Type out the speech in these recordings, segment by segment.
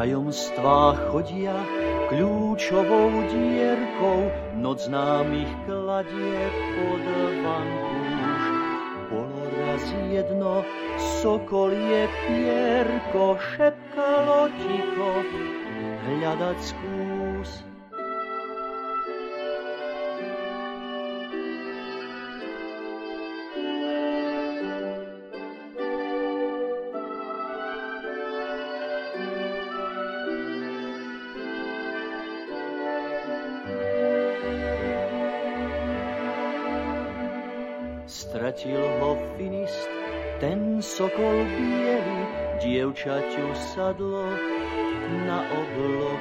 Tajomstvá chodia kľúčovou dierkou, noc nám ich kladie pod vankúš. Bolo raz jedno, sokolie pierko, šepkalo ticho, hľadať skús. Stratil ho finist, ten sokol biely, dievčaťu sadlo na oblok.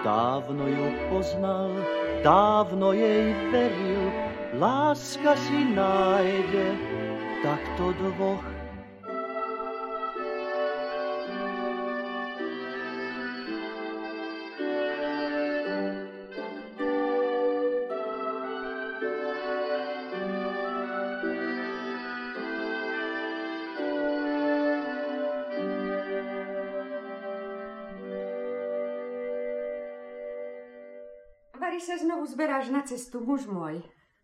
Dávno ju poznal, dávno jej veril, láska si nájde takto dvoch. Sa znovu zberáš na cestu, muž môj?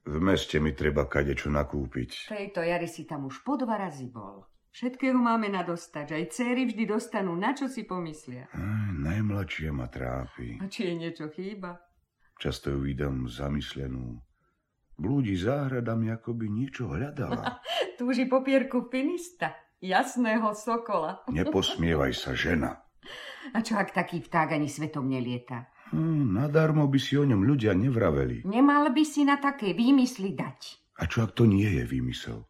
V meste mi treba kadečo nakúpiť. Tejto jary si tam už po dva razy bol. Všetkého máme na dostač. Aj céry vždy dostanú, na čo si pomyslia. Aj, najmladšia ma trápi. A či jej niečo chýba? Často ju vidím zamyslenú. Blúdi záhradami, ako by niečo hľadala. Túži popierku finista, jasného sokola. Neposmievaj sa, žena. A čo ak taký vták ani svetom nelieta? Hmm, nadarmo by si o ňom ľudia nevraveli. Nemal by si na také výmysly dať. A čo ak to nie je výmysel?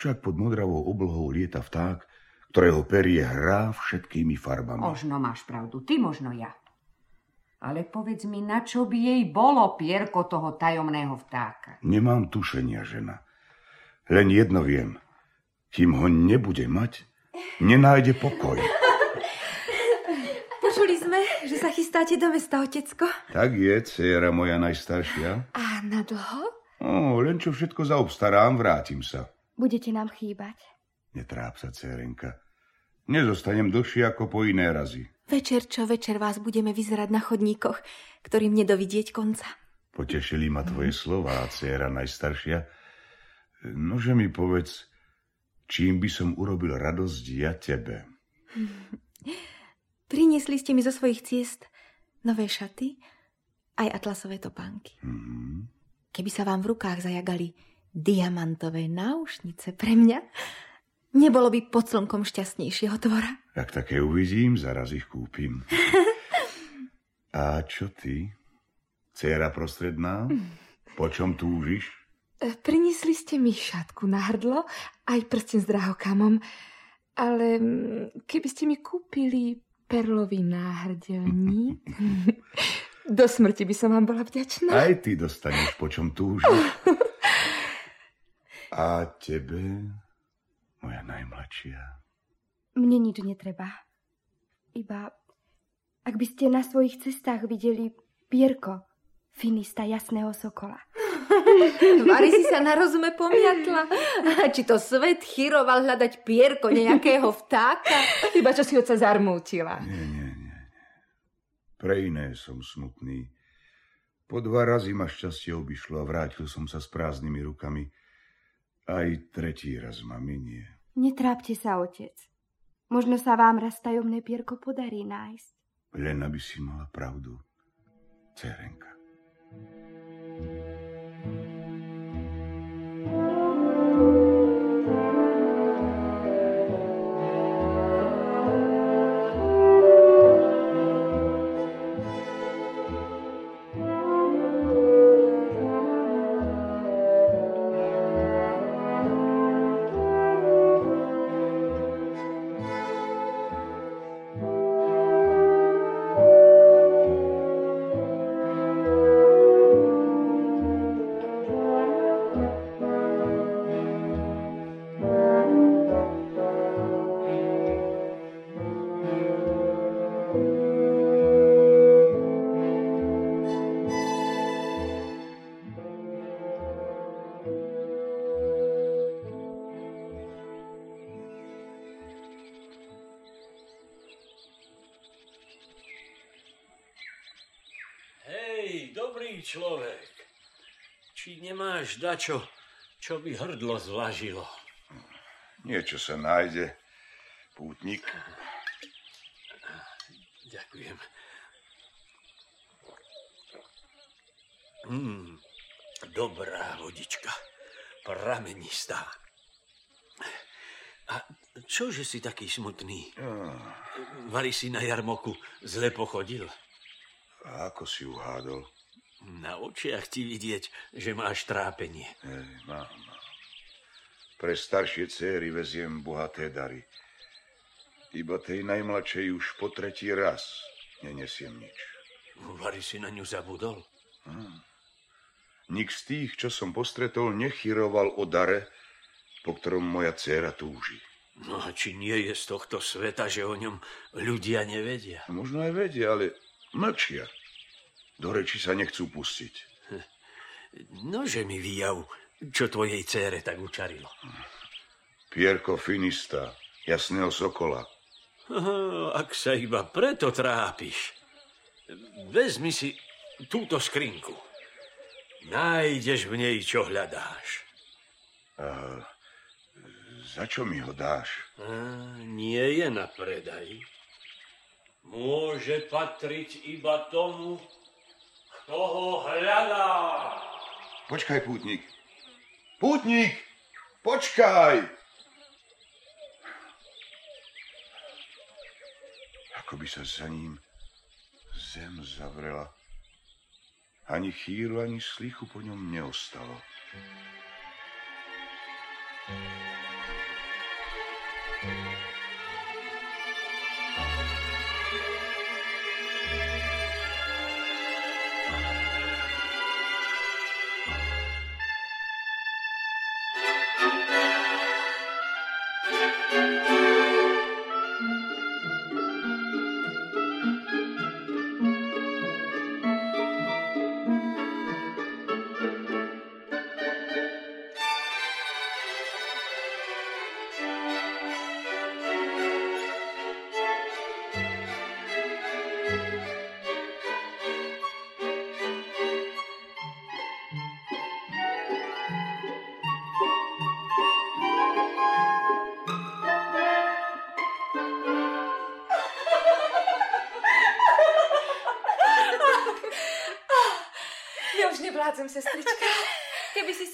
Čo ak pod modravou oblohou lieta vták, ktorého perie hrá všetkými farbami? Možno máš pravdu, ty možno ja. Ale povedz mi, na čo by jej bolo pierko toho tajomného vtáka? Nemám tušenia, žena. Len jedno viem. Kým ho nebude mať, nenájde pokoj. že sa chystáte do mesta, otecko? Tak je, dcera moja najstaršia. A na dlho? O, len čo všetko zaobstarám, vrátim sa. Budete nám chýbať. Netráp sa, dcerenka. Nezostanem dlhšie ako po iné razy. Večer čo večer vás budeme vyzerať na chodníkoch, ktorým nedovidieť konca. Potešili ma tvoje slová, dcera najstaršia. Nože mi povedz, čím by som urobil radosť ja tebe. Priniesli ste mi zo svojich ciest nové šaty, aj atlasové topánky. Mm-hmm. Keby sa vám v rukách zajagali diamantové náušnice pre mňa, nebolo by pod slnkom šťastnejšieho tvora. Ak také uvidím, zaraz ich kúpim. A čo ty, Cera prostredná? Po čom túžiš? E, priniesli ste mi šatku na hrdlo, aj prsten s drahokamom, ale keby ste mi kúpili perlový náhrdelník. Do smrti by som vám bola vďačná. Aj ty dostaneš, po čom túžiš. A tebe, moja najmladšia? Mne nič netreba. Iba, ak by ste na svojich cestách videli pierko finista jasného sokola. Vary si sa na rozume pomiatla. Či to svet chyroval hľadať pierko nejakého vtáka? Iba čo si oca zarmútila. Nie, nie, nie. Pre iné som smutný. Po dva razy ma šťastie obišlo a vrátil som sa s prázdnymi rukami. Aj tretí raz ma minie. Netrápte sa, otec. Možno sa vám raz tajomné pierko podarí nájsť. Len aby si mala pravdu, cerenka. Nemáš dačo, čo by hrdlo zlažilo? Niečo sa nájde, pútnik. Ďakujem. Mm, dobrá vodička, pramenistá. A čože si taký smutný? Mali si na jarmoku zle pochodil? A ako si uhádol? Na očiach ti vidieť, že máš trápenie. Hej, mám. Pre staršie céry veziem bohaté dary. Iba tej najmladšej už po tretí raz nenesiem nič. Vary si na ňu zabudol? Hm. Nik z tých, čo som postretol, nechyroval o dare, po ktorom moja dcéra túži. No a či nie je z tohto sveta, že o ňom ľudia nevedia? Možno aj vedia, ale mlčia. Do reči sa nechcú pustiť. Nože mi vyjav, čo tvojej cére tak učarilo. Pierko Finista, jasného sokola. Aha, ak sa iba preto trápiš, vezmi si túto skrinku. Nájdeš v nej, čo hľadáš. A za čo mi ho dáš? A, nie je na predaj. Môže patriť iba tomu, kto ho hľadá. Počkaj, pútnik. Pútnik! Počkaj! Ako by sa za ním zem zavrela. Ani chýru, ani slichu po ňom neostalo. Ja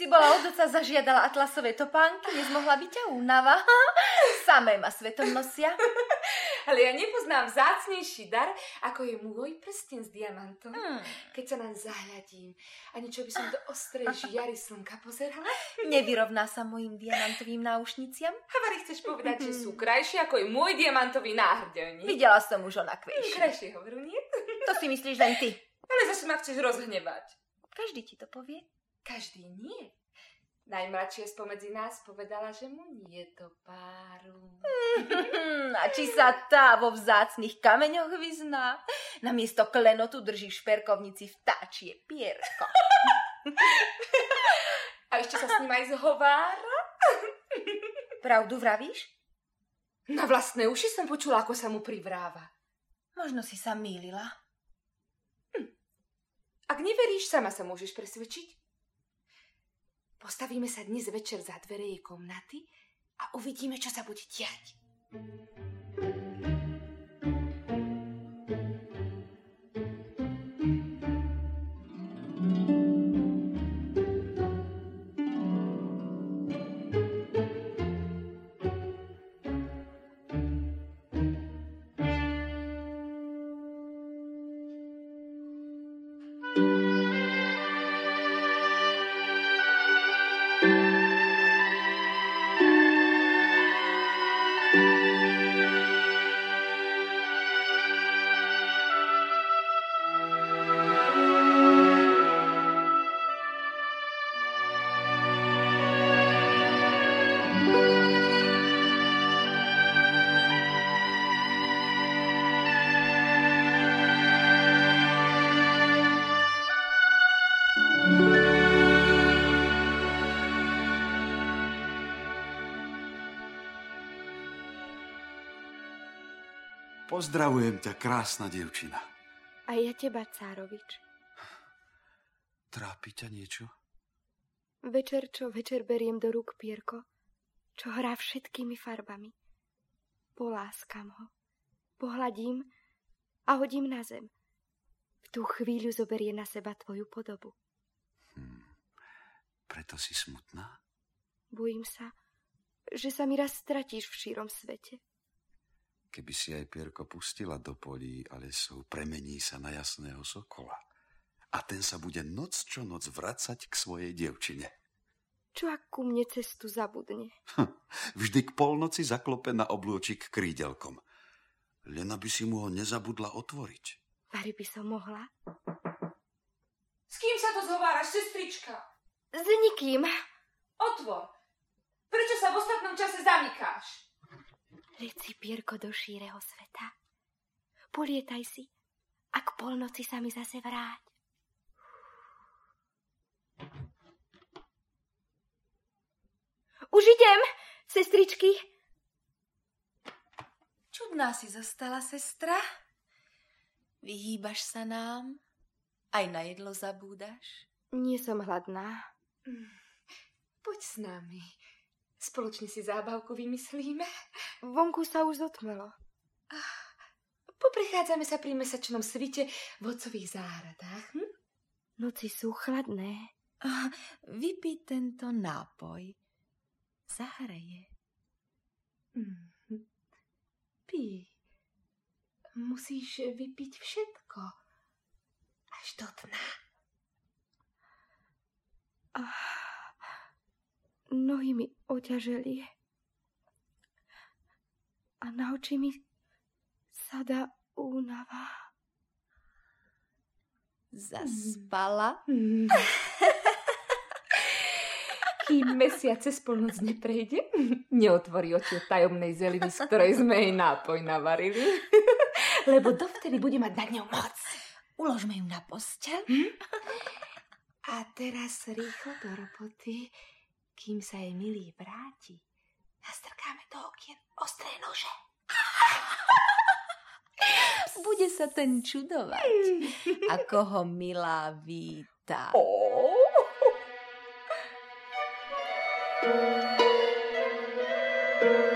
si bola od oca zažiadala atlasové topánky, nezmohla by ťa únava. Samé ma svetom nosia. Ale ja nepoznám vzácnejší dar, ako je môj prsten s diamantom. Hmm. Keď sa naň zahľadím a niečo by som do ostrej žiary slnka pozerala. Nevyrovná sa mojim diamantovým náušniciam. Havary chceš povedať, že sú krajšie ako je môj diamantový náhrdelník? Videla som už onakvejšie. Krajšie hovorú, nie? To si myslíš len ty. Ale zase ma chceš rozhnevať. Každý ti to povie. Každý nie. Najmladšia spomedzi nás povedala, že mu nie to páru. A či sa tá vo vzácných kameňoch vyzná? Namiesto klenotu drží v šperkovnici vtáčie pierko. A ešte sa s ním aj zhovára? Pravdu vravíš? Na vlastné uši som počula, ako sa mu privráva. Možno si sa mýlila. Ak neveríš, sama sa môžeš presvedčiť. Postavíme sa dnes večer za dvere jej komnaty a uvidíme, čo sa bude diať. Pozdravujem ťa, krásna dievčina. A ja teba, Cárovič. Trápi ťa niečo? Večer čo večer beriem do rúk pierko, čo hrá všetkými farbami. Poláskam ho, pohľadím a hodím na zem. V tú chvíľu zoberie na seba tvoju podobu. Hm. Preto si smutná? Bojím sa, že sa mi raz stratíš v šírom svete. Keby si aj pierko pustila do polí a lesov, premení sa na jasného sokola a ten sa bude noc čo noc vracať k svojej dievčine. Čo ak ku mne cestu zabudne? Hm, vždy k polnoci zaklope na oblúčik krídelkom. Len aby si mu ho nezabudla otvoriť. Vary by som mohla. S kým sa to zhováraš, sestrička? S nikým. Otvor. Prečo sa v ostatnom čase zamykáš? Leci pierko do šíreho sveta. Polietaj si a k polnoci sa mi zase vráť. Už idem, sestričky. Čudná si zostala, sestra. Vyhýbaš sa nám? Aj na jedlo zabúdaš? Nie som hladná. Poď s nami. Spoločne si zábavku vymyslíme. Vonku sa už zotmelo. Poprechádzame sa pri mesačnom svite v otcových záhradách. Hm? Noci sú chladné. Vypí tento nápoj. Zahreje. Mhm. Pí. Musíš vypiť všetko. Až do dna. Nohy mi oťaželi. A na oči mi sada únava. Zaspala? Mm. Kým mesiac cez polnoc neprejde, neotvorí oči od tajomnej zeliny, z ktorej sme jej nápoj navarili. Lebo dovtedy bude mať nad ňou moc. Uložme ju na posteľ. Hm? A teraz rýchlo do roboty, kým sa jej milý vráti. Nastrkáme do okien ostré nože. Bude sa ten čudovať, ako ho milá víta. Oh. Otvor,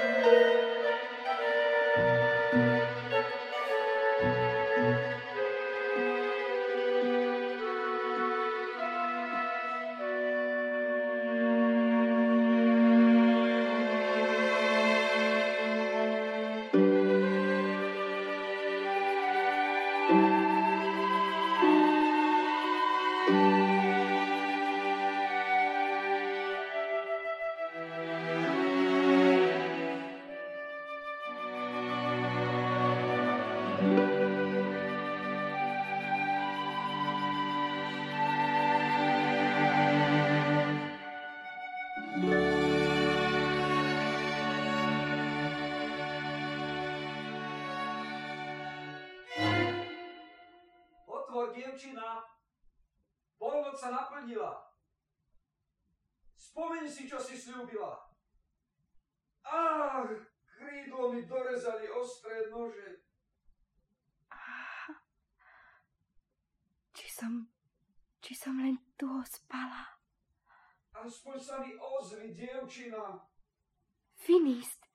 či som len tu spala. Aspoň sa mi ozvi, dievčina. Finist,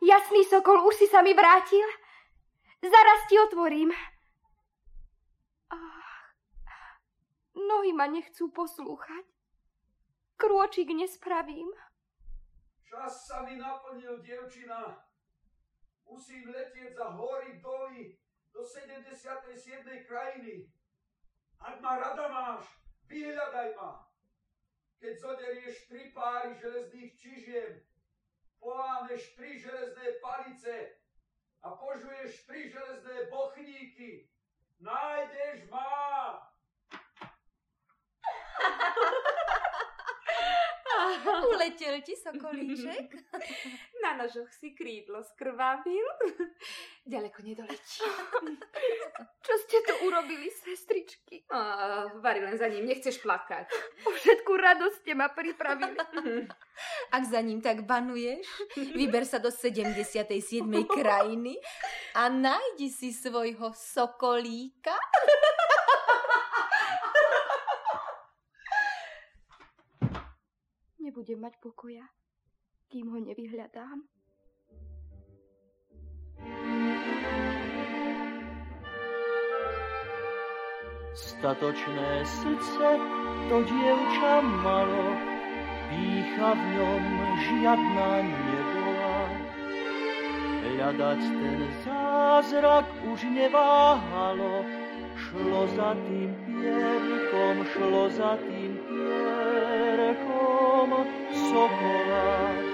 jasný sokol, už si sa mi vrátil. Zaraz ti otvorím. Ach, nohy ma nechcú poslúchať. Krôčik nespravím. Čas sa mi naplnil, dievčina. Musím letieť za hory, doly do 77. krajiny. Ak ma rada máš, vyhľadaj ma. Keď zoderieš tri páry železných čižiem, polámeš tri železné palice a požuješ tri železné bochníky, nájdeš ma. Uletel ti sokolíček? Na nožoch si krídlo skrvavil. Ďaleko nedoletí. Čo ste tu urobili, sestričky? Oh, Vary, len za ním, nechceš plakať. O všetku radosť ste ma pripravili. Ak za ním tak banuješ, vyber sa do 77. krajiny a nájdi si svojho sokolíka. Nebudem mať pokoja, kým ho nevyhľadám. Statočné srdce to dievča malo, pícha v ňom žiadna nebola. Hľadať ten zázrak už neváhalo, šlo za tým pierkom, šlo za tým sokola.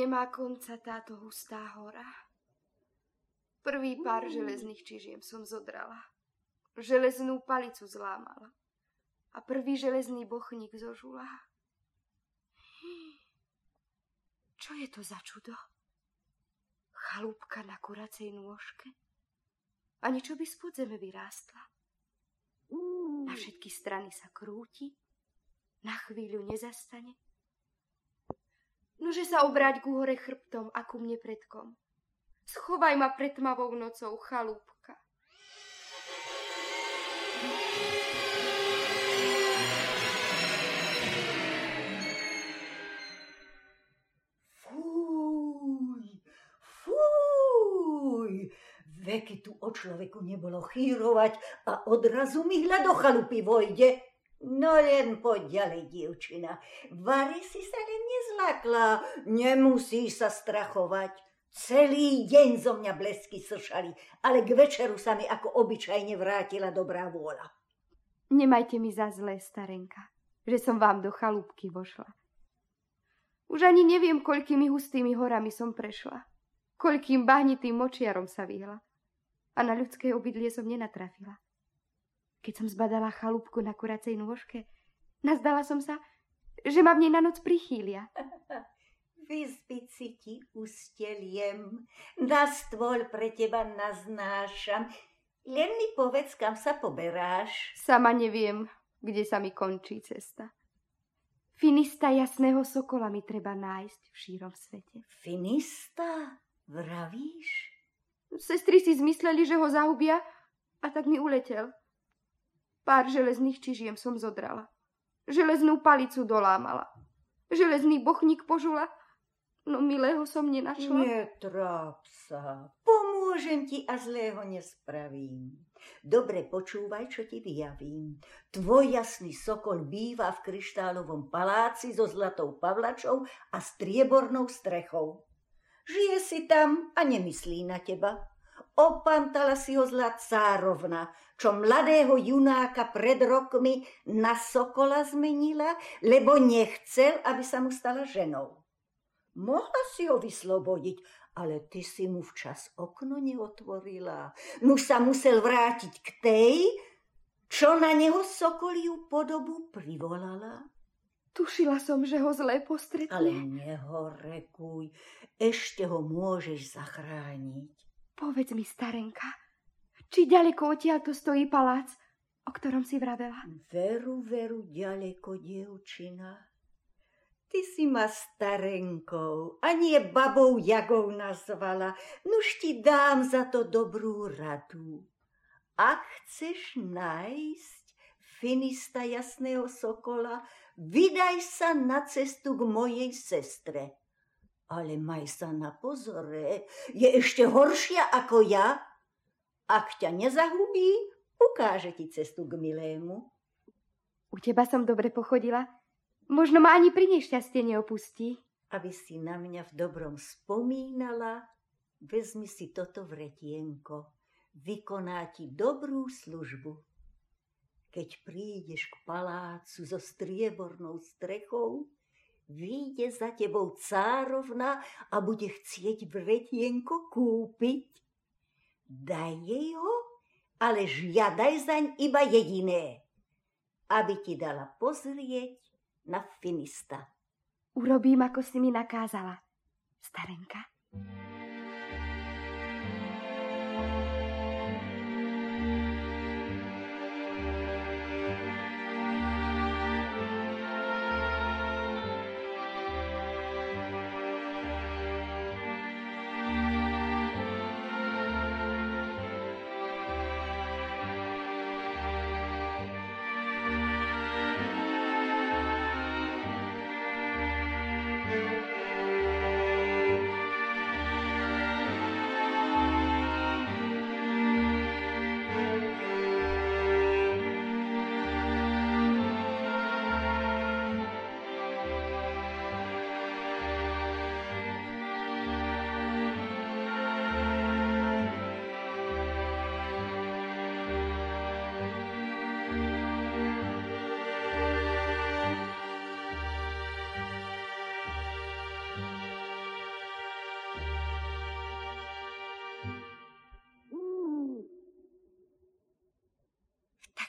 nemá konca táto hustá hora. Prvý pár železných čižiem som zodrala. Železnú palicu zlámala. A prvý železný bochník zožula. Čo je to za čudo? Chalúbka na kuracej nôžke? A niečo by z podzeme vyrástla. Na všetky strany sa krúti, na chvíľu nezastane Nože sa obráť ku hore chrbtom a ku mne predkom. Schovaj ma pred tmavou nocou, chalúbka. Fúj, fúj, veky tu o človeku nebolo chýrovať a odrazu mi hľa do chalupy vojde. No len poď ďalej, dievčina. Vary si sa len nezlakla, nemusí sa strachovať. Celý deň zo mňa blesky sršali, ale k večeru sa mi ako obyčajne vrátila dobrá vôľa. Nemajte mi za zlé, starenka, že som vám do chalúbky vošla. Už ani neviem, koľkými hustými horami som prešla. Koľkým bahnitým močiarom sa vyhla. A na ľudské obydlie som nenatrafila. Keď som zbadala chalúbku na kuracej nôžke, nazdala som sa, že ma v nej na noc prichýlia. Si ti usteliem, na stôl pre teba naznášam. Len mi povedz, kam sa poberáš. Sama neviem, kde sa mi končí cesta. Finista jasného sokola mi treba nájsť v šírom svete. Finista? Vravíš? Sestry si zmysleli, že ho zahubia a tak mi uletel. Pár železných čižiem som zodrala. Železnú palicu dolámala. Železný bochník požula. No milého som nenašla. Netráp sa. Pomôžem ti a zlého nespravím. Dobre počúvaj, čo ti vyjavím. Tvoj jasný sokol býva v kryštálovom paláci so zlatou pavlačou a striebornou strechou. Žije si tam a nemyslí na teba. Opantala si ho zlá cárovna, čo mladého junáka pred rokmi na sokola zmenila, lebo nechcel, aby sa mu stala ženou. Mohla si ho vyslobodiť, ale ty si mu včas okno neotvorila. Nuž sa musel vrátiť k tej, čo na neho sokoliu podobu privolala. Tušila som, že ho zlé postretne. Ale nehorekuj, ešte ho môžeš zachrániť. Povedz mi, starenka, či ďaleko odtiaľto stojí palác, o ktorom si vravela? Veru, veru, ďaleko, dievčina. Ty si ma starenkou a nie babou Jagou nazvala. Nuž ti dám za to dobrú radu. Ak chceš nájsť finista jasného sokola, vydaj sa na cestu k mojej sestre. Ale maj sa na pozore, je ešte horšia ako ja. Ak ťa nezahubí, ukáže ti cestu k milému. U teba som dobre pochodila. Možno ma ani pri nešťastie neopustí. Aby si na mňa v dobrom spomínala, vezmi si toto vretienko. Vykoná ti dobrú službu. Keď prídeš k palácu so striebornou strechou, vyjde za tebou cárovna a bude chcieť vretienko kúpiť. Daj jej ho, ale žiadaj zaň iba jediné, aby ti dala pozrieť na finista. Urobím, ako si mi nakázala, starenka.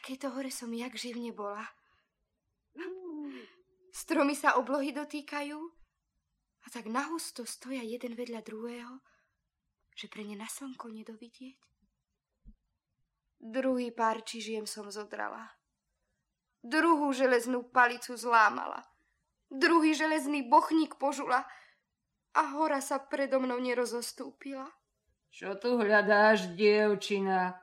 Takejto hore som jak živ nebola. Stromy sa oblohy dotýkajú a tak nahusto stoja jeden vedľa druhého, že pre ne na slnko nedovidieť. Druhý pár čižiem som zodrala. Druhú železnú palicu zlámala. Druhý železný bochník požula a hora sa predo mnou nerozostúpila. Čo tu hľadáš, dievčina?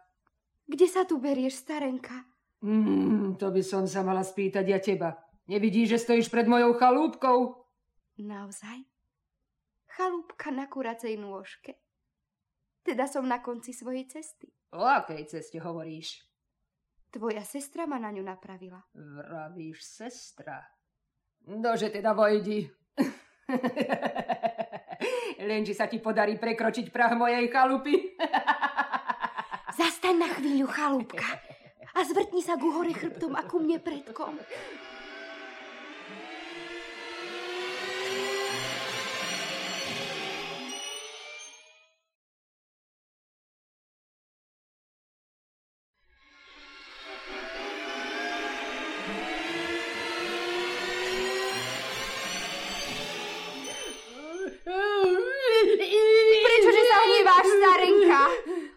Kde sa tu berieš, starenka? Mm, to by som sa mala spýtať ja teba. Nevidíš, že stojíš pred mojou chalúbkou? Naozaj? Chalúbka na kuracej nôžke. Teda som na konci svojej cesty. O akej ceste hovoríš? Tvoja sestra ma na ňu napravila. Vravíš sestra? Nože teda vojdi. Len, či sa ti podarí prekročiť prah mojej chalupy. Zastaň na chvíľu, chalúbka. A zvrtni sa ku hore chrbtom a ku mne predkom. Prečože sa hneváš, starenka?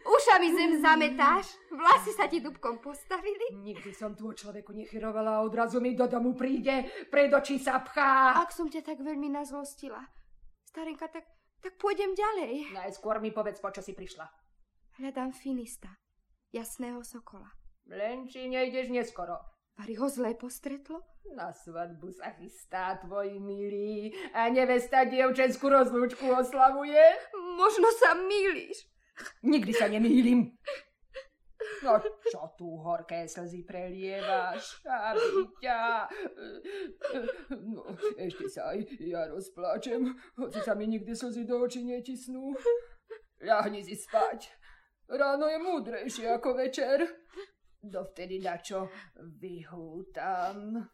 Ušami zem zametáš? Vlasy sa ti dubkom postavili? Nikdy som tu o človeku nechyrovala a odrazu mi do domu príde, pred oči sa pchá. Ak som ťa tak veľmi nazlostila. Starenka, tak, tak pôjdem ďalej. Najskôr mi povedz, po čo si prišla. Hľadám Finista, jasného sokola. Len či nejdeš neskoro. Vari ho zlé postretlo? Na svadbu sa chystá tvoj milý a nevesta dievčenskú rozlúčku oslavuje. Možno sa mýliš. Nikdy sa nemýlim. No čo tu horké slzy prelievaš, aby ťa... No, ešte sa aj ja rozpláčem, hoci sa mi nikdy slzy do očí netisnú. Ľahni si spať. Ráno je múdrejšie ako večer. Dovtedy dačo vyhútam.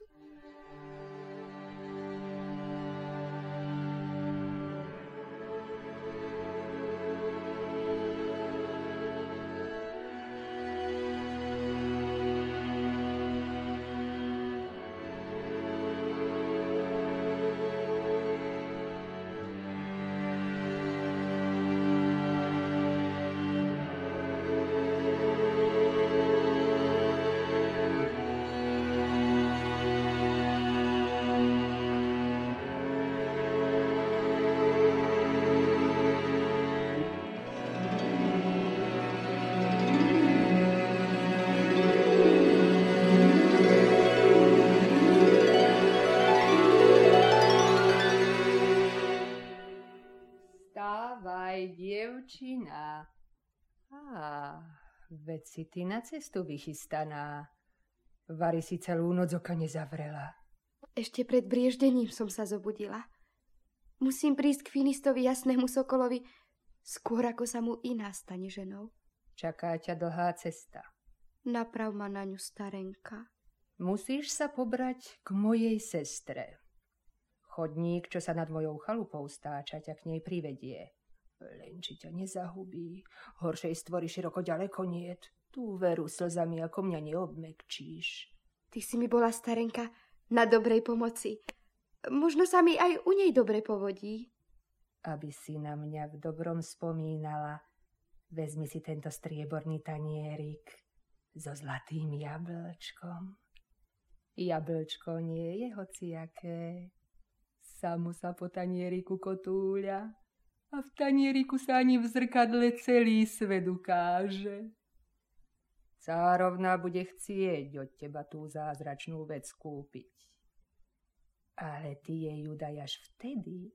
Veď si ty na cestu vychystaná. Vary si celú noc oka nezavrela. Ešte pred brieždením som sa zobudila. Musím prísť k Finistovi jasnému sokolovi, skôr ako sa mu iná stane ženou. Čaká ťa dlhá cesta. Naprav ma na ňu, starenka. Musíš sa pobrať k mojej sestre. Chodník, čo sa nad mojou chalupou stáča, ťa k nej privedie. Len či ťa nezahubí, horšej stvory široko ďaleko niet. Tú veru slzami ako mňa neobmekčíš. Ty si mi bola, starenka, na dobrej pomoci. Možno sa mi aj u nej dobre povodí. Aby si na mňa v dobrom spomínala, vezmi si tento strieborný tanierik so zlatým jablčkom. Jablčko nie je hociaké. Samo sa po tanieriku kotúľa a v tanieriku sa ani v zrkadle celý svet ukáže. Cárovna bude chcieť od teba tú zázračnú vec kúpiť. Ale ty jej ju daj až vtedy,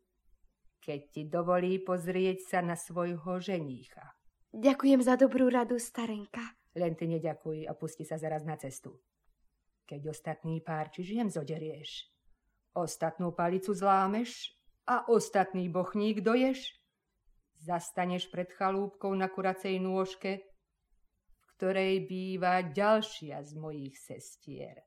keď ti dovolí pozrieť sa na svojho ženícha. Ďakujem za dobrú radu, starenka. Len ty neďakuj a pusti sa zaraz na cestu. Keď ostatný pár čižiem zoderieš, ostatnú palicu zlámeš a ostatný bochník doješ, zastaneš pred chalúbkou na kuracej nôžke, v ktorej býva ďalšia z mojich sestier.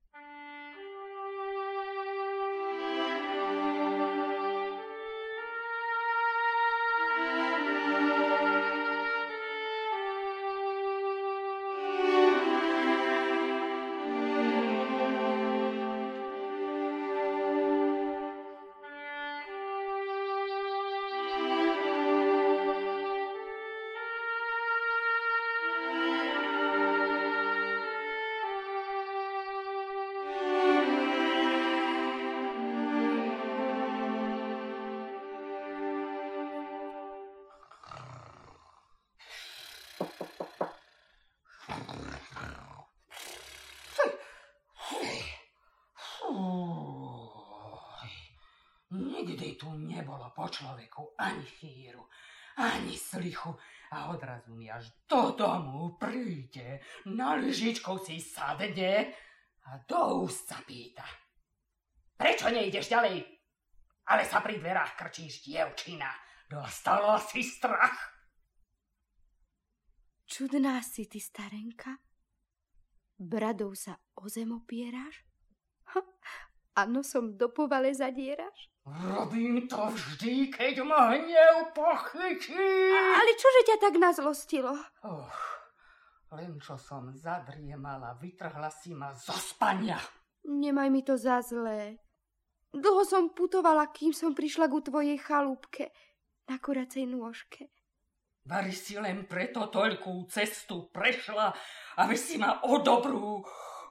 Nebolo po človeku ani chýru, ani slichu a odrazu mi až do domu príde, na lyžičkou si sadne a do úst sa pýta. Prečo nejdeš ďalej? Ale sa pri dverách krčíš, dievčina. Dostala si strach. Čudná si ty, starenka. Bradou sa o zem opieráš? A nosom do povale zadieraš? Robím to vždy, keď ma hnev pochytí. Ale čože ťa tak nazlostilo? Oh, len čo som zadriemala, vytrhla si ma zo spania. Nemaj mi to za zlé. Dlho som putovala, kým som prišla ku tvojej chalúbke na kuracej nôžke. Vary si len preto toľkú cestu prešla, aby si ma o dobrú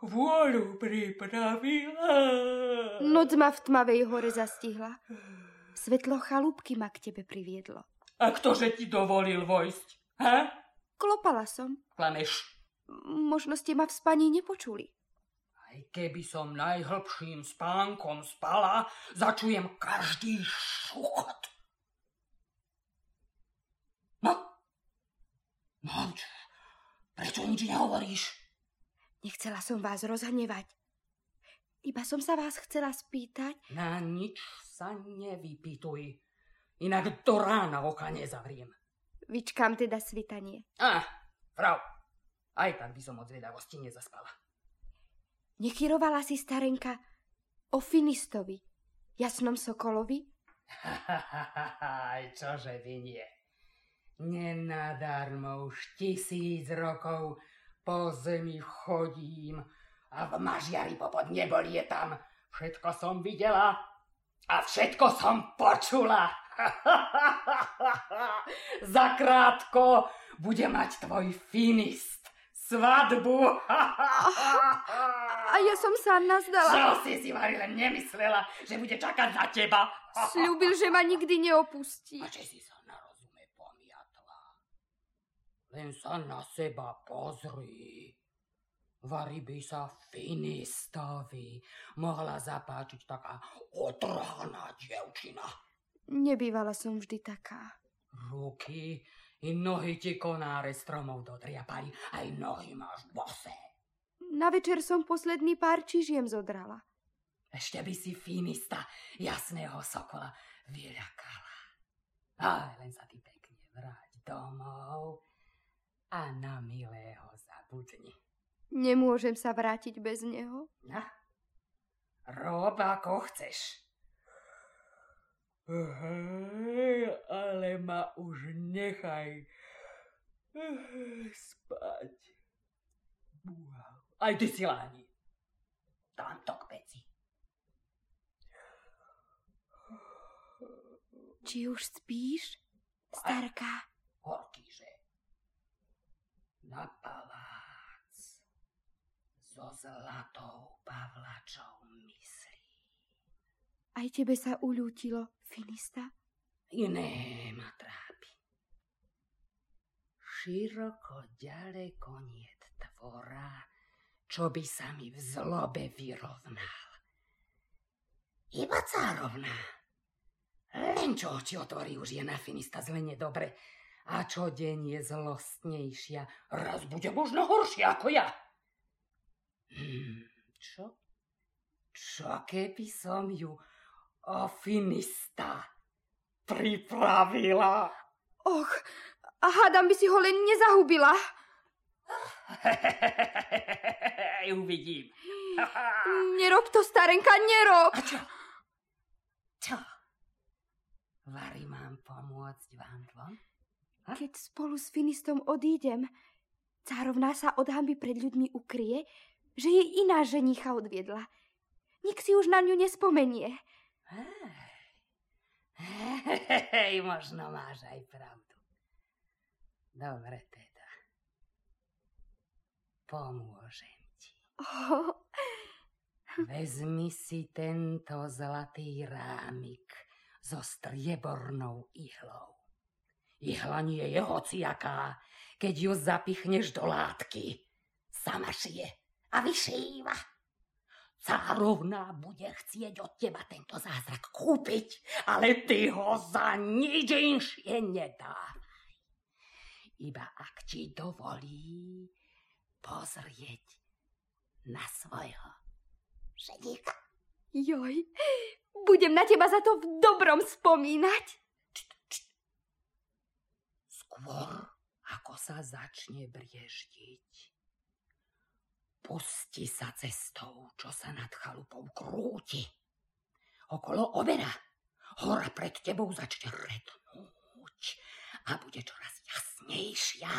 vôľu pripravila. Noc ma v tmavej hore zastihla. Svetlo chalúbky ma k tebe priviedlo. A ktože ti dovolil vojsť? Ha? Klopala som. Klameš. Možno ste ma v spaní nepočuli. Aj keby som najhlbším spánkom spala, začujem každý šukot. No? No, prečo nič nehovoríš? Nechcela som vás rozhnevať. Iba som sa vás chcela spýtať. Na nič sa nevypýtuj. Inak do rána oka nezavriem. Vyčkám teda svitanie. Á, prav. Aj tak by som od zvedavosti nezaspala. Nechyrovala si starenka o Finistovi, jasnom Sokolovi? Aj čože by nie. Nenadarmo už tisíc rokov po zemi chodím a v mažiari popod je tam. Všetko som videla a všetko som počula. Zakrátko bude mať tvoj finist svadbu. a ja som sa nazdala. Čo si si Mari len nemyslela, že bude čakať za teba? Sľúbil, že ma nikdy neopustí. A že si sa len sa na seba pozri. Vary by sa Finistovi mohla zapáčiť taká otrhaná dievčina. Nebývala som vždy taká. Ruky i nohy ti konáre stromov dodriapali, aj nohy máš bose. Na večer som posledný pár čižiem zodrala. Ešte by si finista jasného sokola vyľakala. Ale len sa ty a na milého zabudni. Nemôžem sa vrátiť bez neho. Na, rob ako chceš. Ale ma už nechaj spať. Aj ty si láni. Dám to k peci. Či už spíš, starka? Horký, že? Na palác so zlatou pavlačou myslí. Aj tebe sa uľútilo, Finista? Iné ma trápi. Široko ďaleko nie tvora, čo by sa mi v zlobe vyrovnal. Iba cárovná. Len čo oči otvorí, už je na Finista zle nedobre. A čo deň je zlostnejšia, raz bude možno horšia ako ja. Hmm, čo? Čo keby som ju ofinista pripravila? Och, a hádam by si ho len nezahubila. Uvidím. nerob to, starenka, nerob. A čo? Čo? Vary mám pomôcť vám dvom? Keď spolu s Finistom odídem, cárovná sa od hamby pred ľuďmi ukrie, že jej iná ženicha odviedla. Nik si už na ňu nespomenie. Hej, možno máš aj pravdu. Dobre teda. Pomôžem ti. Oh. Vezmi si tento zlatý rámik so striebornou ihlou. Ihla nie je hociaká, keď ju zapichneš do látky. Sama šije a vyšíva. Cárovna bude chcieť od teba tento zázrak kúpiť, ale ty ho za nič inšie nedávaj. Iba ak ti dovolí pozrieť na svojho ženíka. Joj, budem na teba za to v dobrom spomínať. Skôr, ako sa začne brieždiť, Pusti sa cestou, čo sa nad chalupou krúti. Okolo obera hora pred tebou začne rednúť a bude čoraz jasnejšia.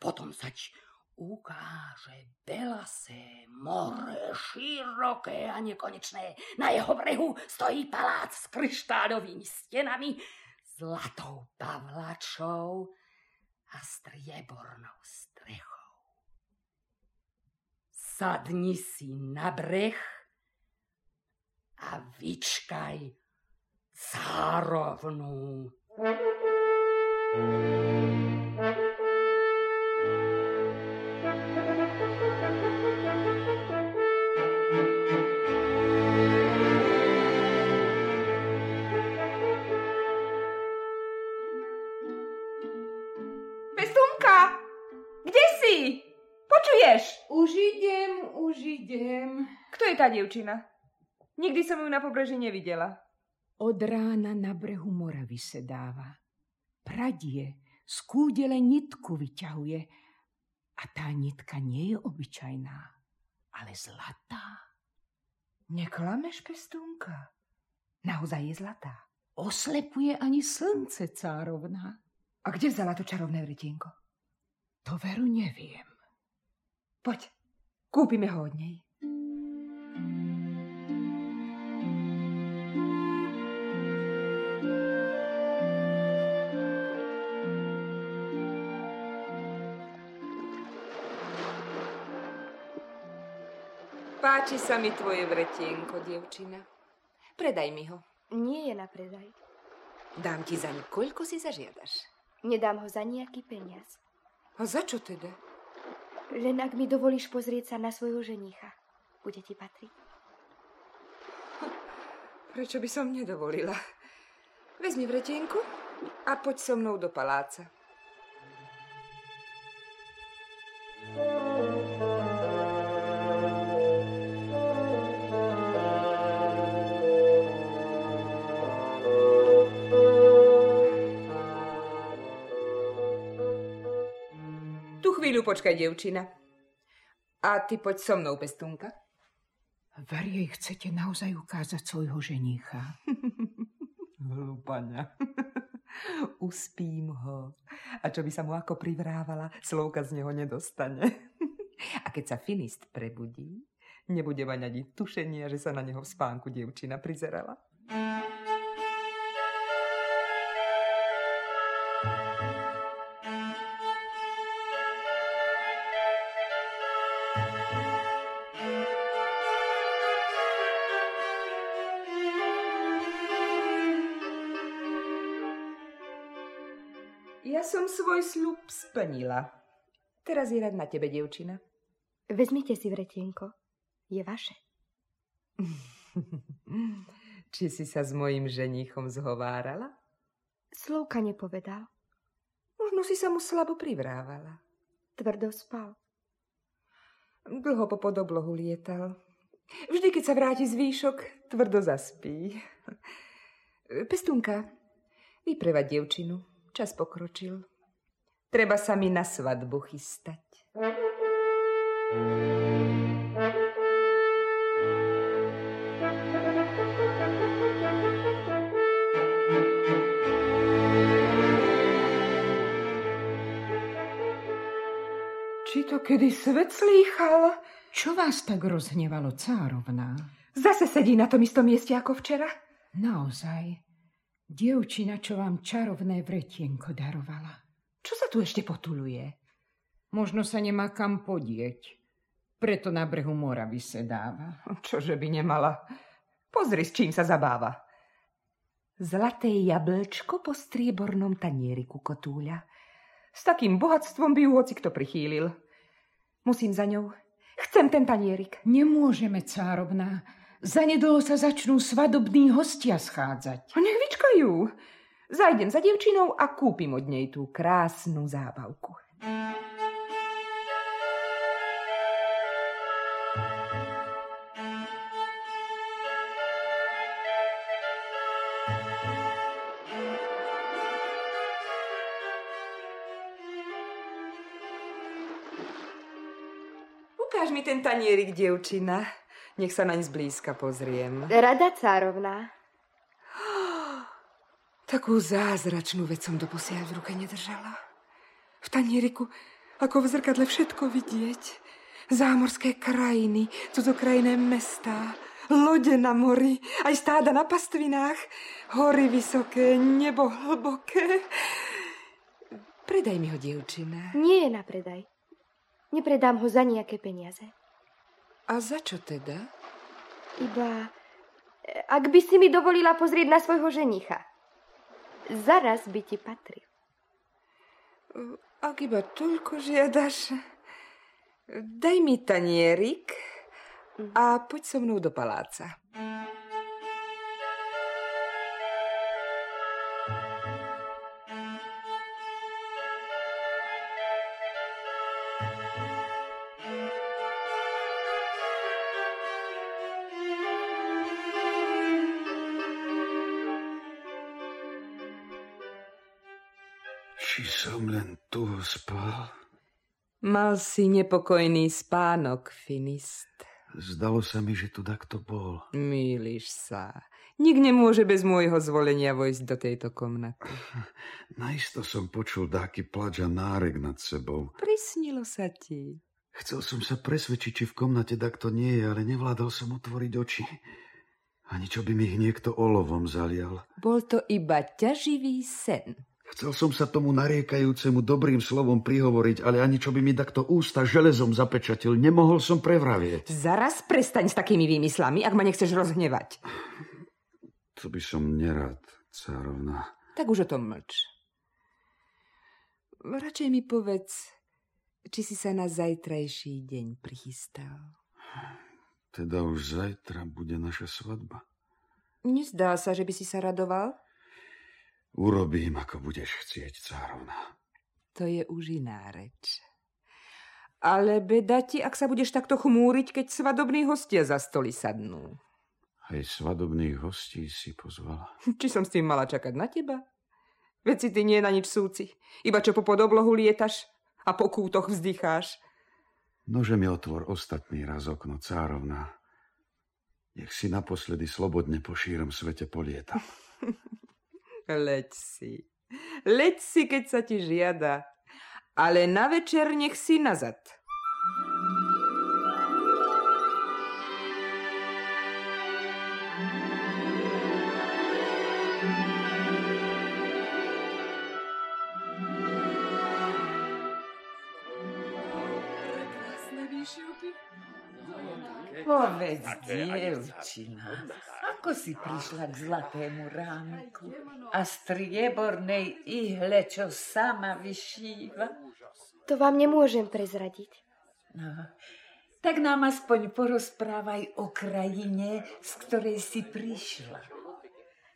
Potom sa ti ukáže belasé more, široké a nekonečné. Na jeho brehu stojí palác s kryštálovými stenami, zlatou pavlačou a striebornou strechou. Sadni si na breh a vyčkaj cárovnú. Pestunka! Počuješ? Už idem, už idem. Kto je tá dievčina? Nikdy som ju na pobreží nevidela. Od rána na brehu mora vysedáva. Pradie, z kúdele nitku vyťahuje. A tá nitka nie je obyčajná, ale zlatá. Neklameš, pestúnka? Naozaj je zlatá. Oslepuje ani slnce, cárovna. A kde vzala to čarovné vretienko? To veru neviem. Poď, kúpime ho od nej. Páči sa mi tvoje vretienko, dievčina. Predaj mi ho. Nie je na predaj. Dám ti za ň, koľko si zažiadaš. Nedám ho za nejaký peniaz. A za čo teda? Len ak mi dovolíš pozrieť sa na svojho ženicha. Bude ti patriť. Prečo by som nedovolila? Vezmi vretienku a poď so mnou do paláca. Počkaj, dievčina. A ty poď so mnou, pestúnka. Ver jej chcete naozaj ukázať svojho ženícha. Hlupania. Uspím ho. A čo by sa mu ako privrávala, slovka z neho nedostane. A keď sa finist prebudí, nebude ani tušenia, že sa na neho v spánku dievčina prizerala. Ja som svoj sľub splnila. Teraz je rad na tebe, dievčina. Vezmite si vretienko. Je vaše. Či si sa s mojim ženíchom zhovárala? Slovka nepovedal. Možno si sa mu slabo privrávala. Tvrdo spal. Dlho po podoblohu lietal. Vždy, keď sa vráti z výšok, tvrdo zaspí. Pestunka, vyprevad dievčinu. Čas pokročil. Treba sa mi na svadbu chystať. Či to kedy svet slýchal? Čo vás tak rozhnevalo, cárovná? Zase sedí na tom istom mieste ako včera? Naozaj. Dievčina, čo vám čarovné vretienko darovala. Čo sa tu ešte potuluje? Možno sa nemá kam podieť. Preto na brehu mora vysedáva. Čože by nemala? Pozri, s čím sa zabáva. Zlaté jablčko po striebornom tanieriku kotúľa. S takým bohatstvom by ju hoci kto prichýlil. Musím za ňou. Chcem ten tanierik. Nemôžeme, cárovna. Zanedlho sa začnú svadobní hostia schádzať. A nech vyčkajú. Zajdem za devčinou a kúpim od nej tú krásnu zábavku. Ukáž mi ten tanierik, devčina. Nech sa naň zblízka pozriem. Rada cárovná. Takú zázračnú vec som doposiaľ v ruke nedržala. V tanieriku, ako v zrkadle všetko vidieť. Zámorské krajiny, cudzokrajné mestá, lode na mori, aj stáda na pastvinách, hory vysoké, nebo hlboké. Predaj mi ho, dievčina. Nie je na predaj. Nepredám ho za nejaké peniaze. A za čo teda? Iba, e, ak by si mi dovolila pozrieť na svojho ženicha. Zaraz by ti patril. Ak iba toľko žiadaš, daj mi tanierik a poď so mnou do paláca. Či som len tu spal? Mal si nepokojný spánok, Finist. Zdalo sa mi, že tu takto bol. Mýliš sa. Nik nemôže bez môjho zvolenia vojsť do tejto komnaty. Najisto som počul dáky plač a nárek nad sebou. Prisnilo sa ti. Chcel som sa presvedčiť, či v komnate takto nie je, ale nevládal som otvoriť oči. Ani čo by mi ich niekto olovom zalial. Bol to iba ťaživý sen. Chcel som sa tomu nariekajúcemu dobrým slovom prihovoriť, ale ani čo by mi takto ústa železom zapečatil, nemohol som prevravieť. Zaraz prestaň s takými výmyslami, ak ma nechceš rozhnevať. To by som nerad, cárovna. Tak už o tom mlč. Radšej mi povedz, či si sa na zajtrajší deň prichystal. Teda už zajtra bude naša svadba. Nezdá sa, že by si sa radoval? Urobím, ako budeš chcieť, cárovna. To je už iná reč. Ale beda ti, ak sa budeš takto chmúriť, keď svadobní hostia za stoli sadnú. Aj svadobných hostí si pozvala. Či som s tým mala čakať na teba? Veď si ty nie na nič súci. Iba čo po podoblohu lietaš a po kútoch vzdycháš. Nože mi otvor ostatný raz okno, cárovna. Nech si naposledy slobodne po šírom svete polietam. Leď si. Leď si, keď sa ti žiada. Ale na večer nech si nazad. Povedz, dievčina, ako si prišla k zlatému rámku a striebornej ihle, čo sama vyšíva? To vám nemôžem prezradiť. No, tak nám aspoň porozprávaj o krajine, z ktorej si prišla.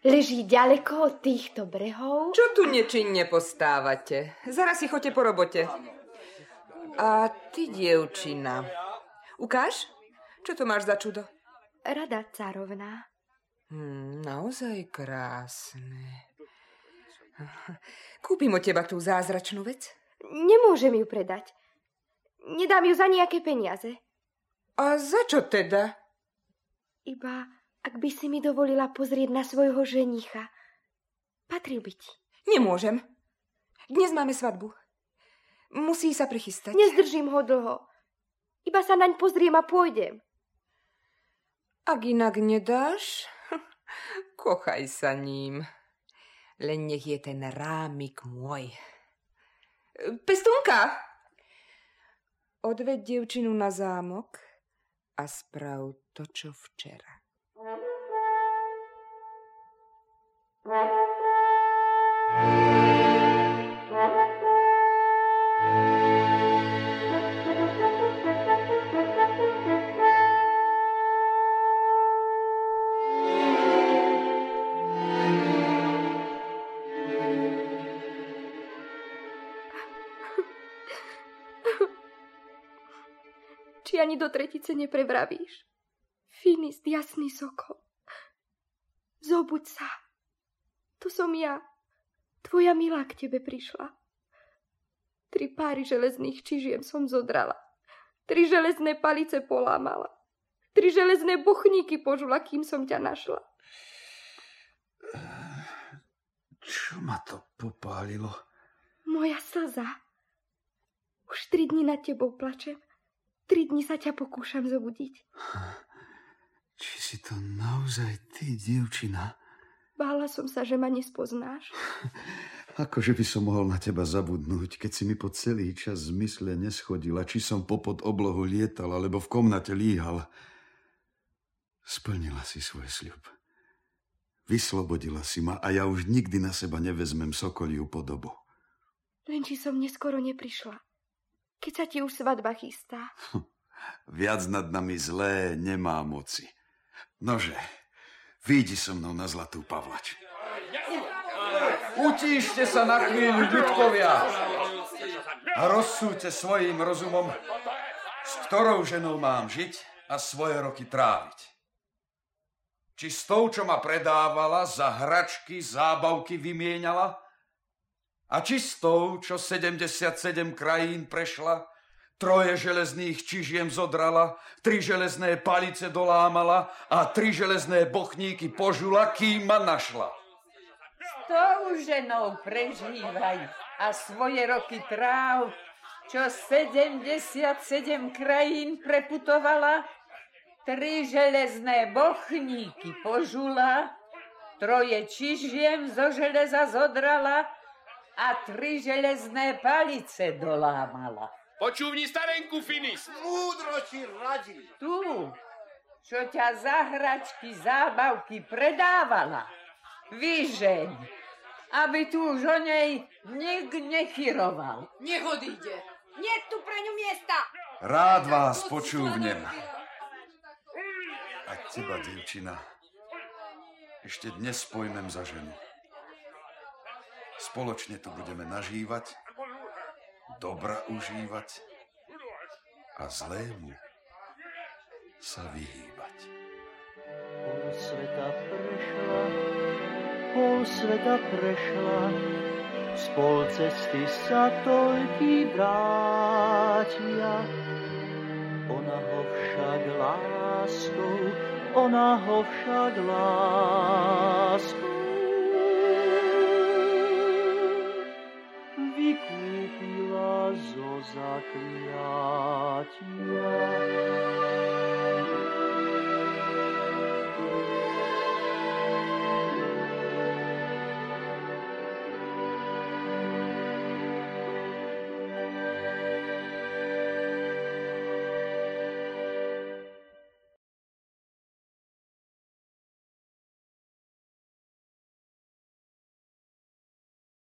Leží ďaleko od týchto brehov? Čo tu nečinne postávate? Zaraz si choďte po robote. A ty, dievčina, ukáž? Čo to máš za čudo? Rada cárovná. Hmm, naozaj krásne. Kúpim od teba tú zázračnú vec? Nemôžem ju predať. Nedám ju za nejaké peniaze. A za čo teda? Iba, ak by si mi dovolila pozrieť na svojho ženicha. Patril by ti. Nemôžem. Dnes máme svadbu. Musí sa prichystať. Nezdržím ho dlho. Iba sa naň pozriem a pôjdem. Ak inak nedáš, kochaj sa ním. Len nech je ten rámik môj. Pestunka! Odveď dievčinu na zámok a sprav to, čo včera. či ani do tretice neprevravíš. Finist, jasný sokol. Zobuď sa. To som ja. Tvoja milá k tebe prišla. Tri páry železných čižiem som zodrala. Tri železné palice polámala. Tri železné bochníky požula, kým som ťa našla. Čo ma to popálilo? Moja slza. Už tri dni nad tebou plačem. Tri dni sa ťa pokúšam zobudiť. Či si to naozaj ty, dievčina? Bála som sa, že ma nespoznáš. Akože by som mohol na teba zabudnúť, keď si mi po celý čas zmysle neschodila, či som popod oblohu lietal, alebo v komnate líhal. Splnila si svoj sľub. Vyslobodila si ma a ja už nikdy na seba nevezmem sokoliu podobu. Len či som neskoro neprišla. Keď sa ti už svadba chystá. Viac nad nami zlé nemá moci. Nože, vyjdi so mnou na Zlatú Pavlač. Utíšte sa na chvíľu, ľudkovia. A rozsúďte svojim rozumom, s ktorou ženou mám žiť a svoje roky tráviť. Či s tou, čo ma predávala, za hračky, zábavky vymienala, a či s tou, čo 77 krajín prešla, troje železných čižiem zodrala, tri železné palice dolámala a tri železné bochníky požula, kým ma našla. S tou ženou prežívaj a svoje roky tráv, čo 77 krajín preputovala, tri železné bochníky požula, troje čižiem zo železa zodrala, a tri železné palice dolámala. Počúvni starenku, Finis. Múdro ti radí. Tu, čo ťa za hračky, zábavky predávala. Vyžeň, aby tu už o nej nik nechyroval. Nech odíde. Nie tu pre ňu miesta. Rád vás počúvnem. A teba, dievčina, ešte dnes pojmem za ženu. Spoločne tu budeme nažívať, dobra užívať a zlému sa vyhýbať. Pol sveta prešla, pol sveta prešla, z pol cesty sa toľký vrátia. Ona ho však láskou, ona ho však láskou zo zakljatie.